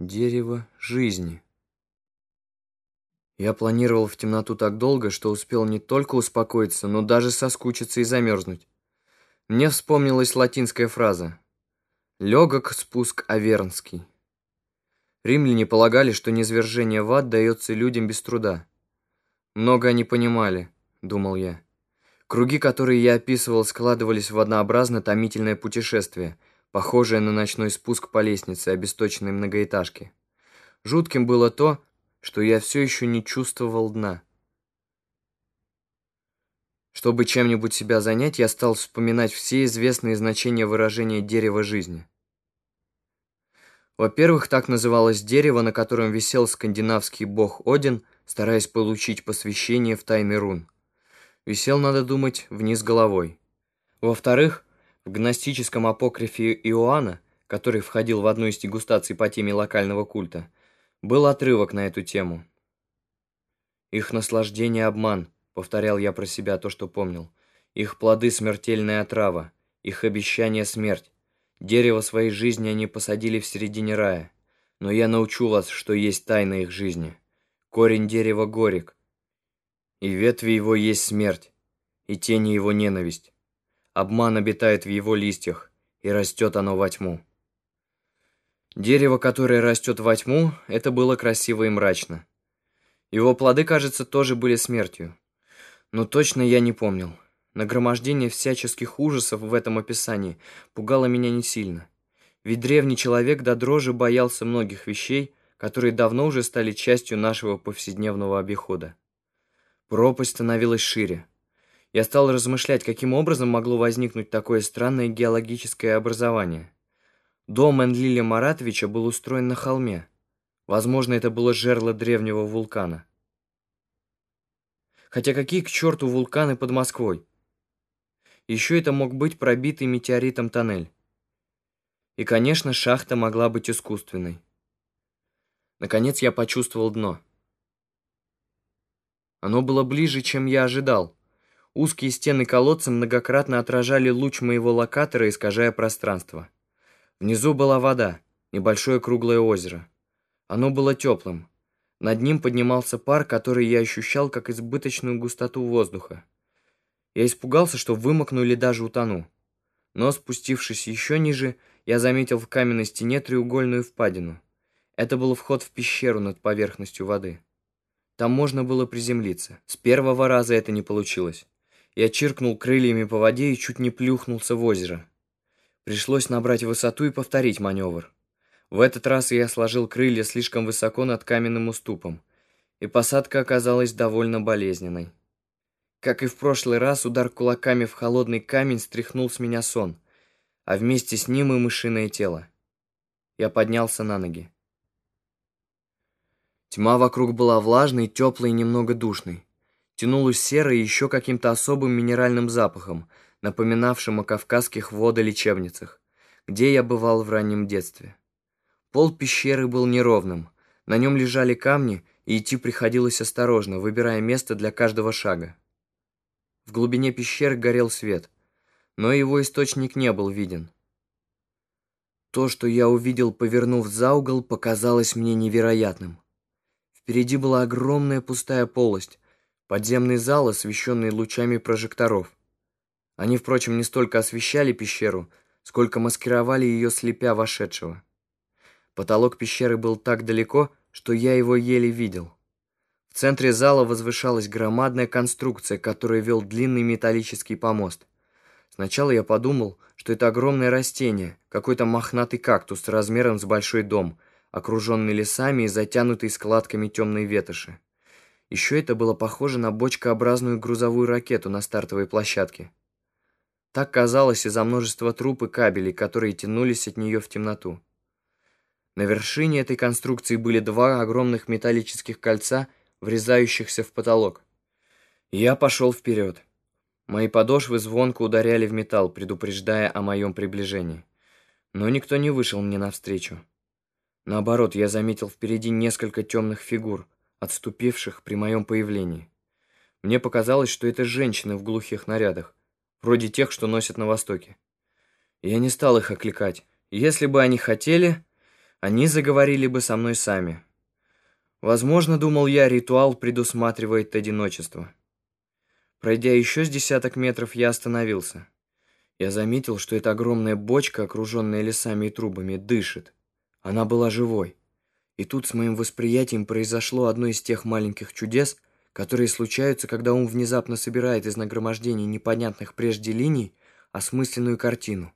Дерево жизни. Я планировал в темноту так долго, что успел не только успокоиться, но даже соскучиться и замерзнуть. Мне вспомнилась латинская фраза «Легок спуск Авернский». Римляне полагали, что низвержение в ад дается людям без труда. Много они понимали, думал я. Круги, которые я описывал, складывались в однообразно томительное путешествие – похожее на ночной спуск по лестнице обесточенной многоэтажки. Жутким было то, что я все еще не чувствовал дна. Чтобы чем-нибудь себя занять, я стал вспоминать все известные значения выражения «дерево жизни». Во-первых, так называлось дерево, на котором висел скандинавский бог Один, стараясь получить посвящение в тайный рун. Висел, надо думать, вниз головой. Во-вторых, в гностическом апокрифе Иоанна, который входил в одну из дегустаций по теме локального культа, был отрывок на эту тему. «Их наслаждение – обман», – повторял я про себя то, что помнил. «Их плоды – смертельная отрава, их обещание – смерть. Дерево своей жизни они посадили в середине рая. Но я научу вас, что есть тайна их жизни. Корень дерева горек, и ветви его есть смерть, и тени его ненависть. Обман обитает в его листьях, и растет оно во тьму. Дерево, которое растет во тьму, это было красиво и мрачно. Его плоды, кажется, тоже были смертью. Но точно я не помнил. Нагромождение всяческих ужасов в этом описании пугало меня не сильно. Ведь древний человек до дрожи боялся многих вещей, которые давно уже стали частью нашего повседневного обихода. Пропасть становилась шире. Я стал размышлять, каким образом могло возникнуть такое странное геологическое образование. Дом Энлиля Маратовича был устроен на холме. Возможно, это было жерло древнего вулкана. Хотя какие к черту вулканы под Москвой? Еще это мог быть пробитый метеоритом тоннель. И, конечно, шахта могла быть искусственной. Наконец я почувствовал дно. Оно было ближе, чем я ожидал. Узкие стены колодца многократно отражали луч моего локатора, искажая пространство. Внизу была вода, небольшое круглое озеро. Оно было теплым. Над ним поднимался пар, который я ощущал как избыточную густоту воздуха. Я испугался, что вымокну или даже утону. Но, спустившись еще ниже, я заметил в каменной стене треугольную впадину. Это был вход в пещеру над поверхностью воды. Там можно было приземлиться. С первого раза это не получилось. Я чиркнул крыльями по воде и чуть не плюхнулся в озеро. Пришлось набрать высоту и повторить маневр. В этот раз я сложил крылья слишком высоко над каменным уступом, и посадка оказалась довольно болезненной. Как и в прошлый раз, удар кулаками в холодный камень стряхнул с меня сон, а вместе с ним и мышиное тело. Я поднялся на ноги. Тьма вокруг была влажной, теплой и немного душной тянулась серой еще каким-то особым минеральным запахом, напоминавшим о кавказских водолечебницах, где я бывал в раннем детстве. Пол пещеры был неровным, на нем лежали камни, и идти приходилось осторожно, выбирая место для каждого шага. В глубине пещеры горел свет, но его источник не был виден. То, что я увидел, повернув за угол, показалось мне невероятным. Впереди была огромная пустая полость, Подземный зал, освещенный лучами прожекторов. Они, впрочем, не столько освещали пещеру, сколько маскировали ее, слепя вошедшего. Потолок пещеры был так далеко, что я его еле видел. В центре зала возвышалась громадная конструкция, которая вел длинный металлический помост. Сначала я подумал, что это огромное растение, какой-то мохнатый кактус размером с большой дом, окруженный лесами и затянутый складками темной ветоши. Еще это было похоже на бочкообразную грузовую ракету на стартовой площадке. Так казалось из-за множества труб и кабелей, которые тянулись от нее в темноту. На вершине этой конструкции были два огромных металлических кольца, врезающихся в потолок. Я пошел вперед. Мои подошвы звонко ударяли в металл, предупреждая о моем приближении. Но никто не вышел мне навстречу. Наоборот, я заметил впереди несколько темных фигур — отступивших при моем появлении. Мне показалось, что это женщины в глухих нарядах, вроде тех, что носят на Востоке. Я не стал их окликать. Если бы они хотели, они заговорили бы со мной сами. Возможно, думал я, ритуал предусматривает одиночество. Пройдя еще с десяток метров, я остановился. Я заметил, что эта огромная бочка, окруженная лесами и трубами, дышит. Она была живой. И тут с моим восприятием произошло одно из тех маленьких чудес, которые случаются, когда ум внезапно собирает из нагромождений непонятных прежде линий осмысленную картину.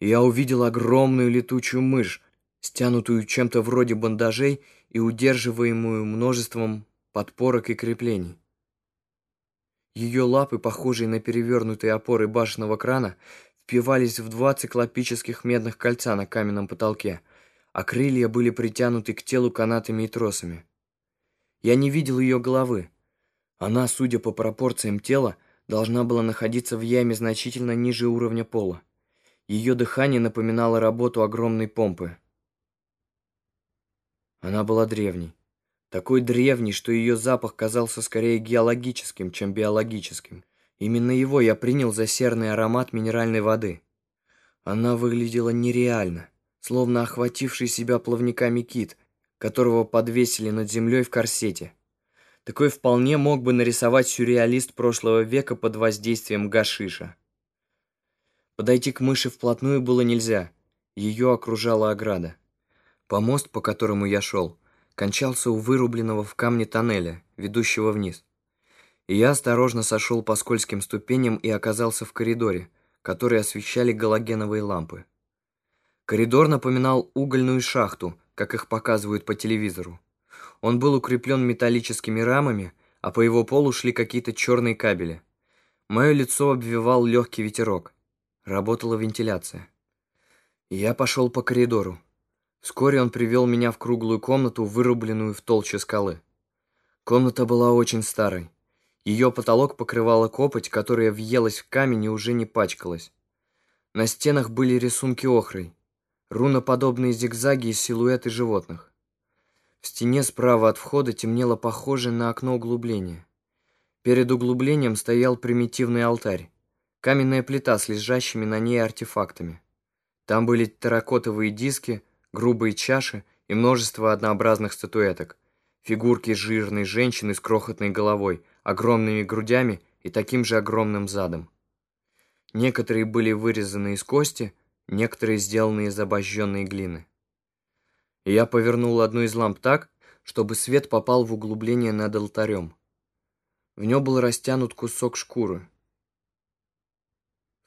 И я увидел огромную летучую мышь, стянутую чем-то вроде бандажей и удерживаемую множеством подпорок и креплений. Ее лапы, похожие на перевернутые опоры башенного крана, впивались в два циклопических медных кольца на каменном потолке, а крылья были притянуты к телу канатами и тросами. Я не видел ее головы. Она, судя по пропорциям тела, должна была находиться в яме значительно ниже уровня пола. Ее дыхание напоминало работу огромной помпы. Она была древней. Такой древний, что ее запах казался скорее геологическим, чем биологическим. Именно его я принял за серный аромат минеральной воды. Она выглядела нереально, словно охвативший себя плавниками кит, которого подвесили над землей в корсете. Такой вполне мог бы нарисовать сюрреалист прошлого века под воздействием гашиша. Подойти к мыши вплотную было нельзя, ее окружала ограда. Помост, по которому я шел, кончался у вырубленного в камне тоннеля, ведущего вниз. И я осторожно сошел по скользким ступеням и оказался в коридоре, который освещали галогеновые лампы. Коридор напоминал угольную шахту, как их показывают по телевизору. Он был укреплен металлическими рамами, а по его полу шли какие-то черные кабели. Мое лицо обвивал легкий ветерок. Работала вентиляция. Я пошел по коридору. Вскоре он привел меня в круглую комнату, вырубленную в толще скалы. Комната была очень старой. Ее потолок покрывала копоть, которая въелась в камень и уже не пачкалась. На стенах были рисунки охрой, руноподобные зигзаги и силуэты животных. В стене справа от входа темнело похожее на окно углубление. Перед углублением стоял примитивный алтарь, каменная плита с лежащими на ней артефактами. Там были терракотовые диски, грубые чаши и множество однообразных статуэток. Фигурки жирной женщины с крохотной головой, огромными грудями и таким же огромным задом. Некоторые были вырезаны из кости, некоторые сделаны из обожженной глины. Я повернул одну из ламп так, чтобы свет попал в углубление над алтарем. В нем был растянут кусок шкуры,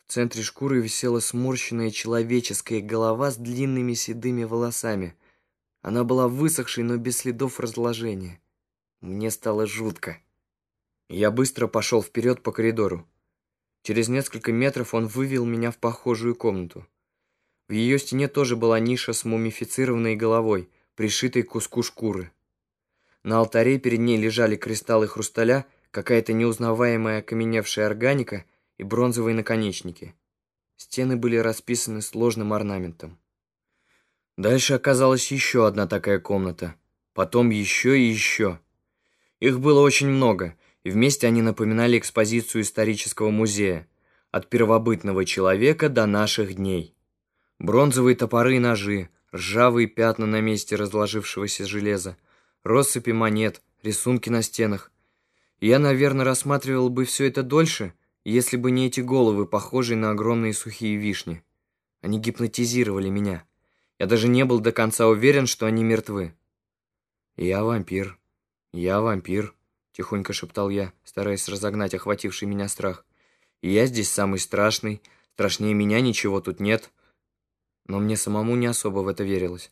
в центре шкуры висела сморщенная человеческая голова с длинными седыми волосами. Она была высохшей, но без следов разложения. Мне стало жутко. Я быстро пошел вперед по коридору. Через несколько метров он вывел меня в похожую комнату. В ее стене тоже была ниша с мумифицированной головой, пришитой к куску шкуры. На алтаре перед ней лежали кристаллы хрусталя, какая-то неузнаваемая окаменевшая органика — и бронзовые наконечники. Стены были расписаны сложным орнаментом. Дальше оказалась еще одна такая комната, потом еще и еще. Их было очень много, и вместе они напоминали экспозицию исторического музея, от первобытного человека до наших дней. Бронзовые топоры и ножи, ржавые пятна на месте разложившегося железа, россыпи монет, рисунки на стенах. Я, наверное, рассматривал бы все это дольше — если бы не эти головы, похожие на огромные сухие вишни. Они гипнотизировали меня. Я даже не был до конца уверен, что они мертвы. «Я вампир. Я вампир», — тихонько шептал я, стараясь разогнать охвативший меня страх. «И я здесь самый страшный. Страшнее меня ничего тут нет». Но мне самому не особо в это верилось.